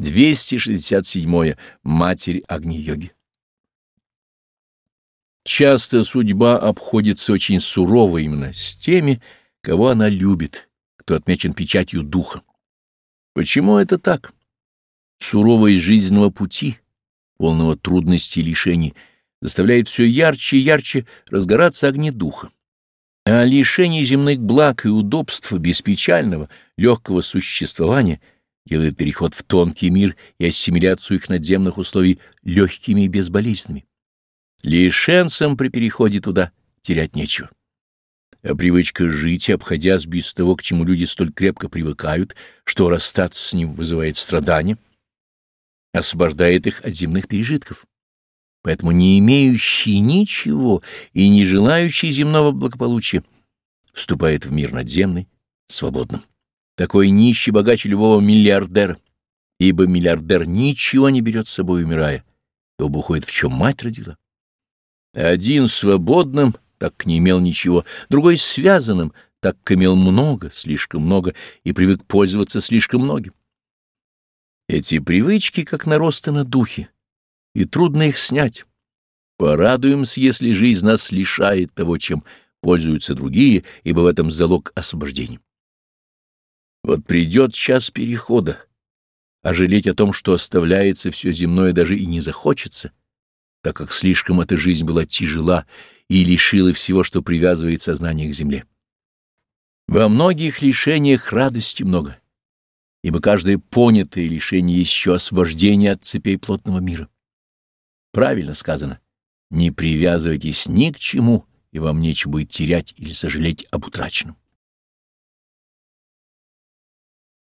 267. Матерь Агни-йоги. Часто судьба обходится очень сурово именно с теми, кого она любит, кто отмечен печатью духа. Почему это так? Суровость жизненного пути, полного трудностей и лишений, заставляет все ярче и ярче разгораться огни духа. А лишение земных благ и удобств беспечального, легкого существования делает переход в тонкий мир и ассимиляцию их надземных условий легкими и безболезненными. Лишенцам при переходе туда терять нечего. А привычка жить, обходясь без того, к чему люди столь крепко привыкают, что расстаться с ним вызывает страдания, освобождает их от земных пережитков. Поэтому не имеющий ничего и не желающий земного благополучия вступает в мир надземный свободным. Такой нищий богаче любого миллиардера, ибо миллиардер ничего не берет с собой, умирая, и уходит в чем мать родила. Один свободным, так не имел ничего, другой связанным, так как имел много, слишком много, и привык пользоваться слишком многим. Эти привычки как наросты на духе, и трудно их снять. Порадуемся, если жизнь нас лишает того, чем пользуются другие, ибо в этом залог освобождения. Вот придет час перехода, а жалеть о том, что оставляется все земное, даже и не захочется, так как слишком эта жизнь была тяжела и лишила всего, что привязывает сознание к земле. Во многих лишениях радости много, ибо каждое понятое лишение еще освобождение от цепей плотного мира. Правильно сказано, не привязывайтесь ни к чему, и вам нечего будет терять или сожалеть об утраченном.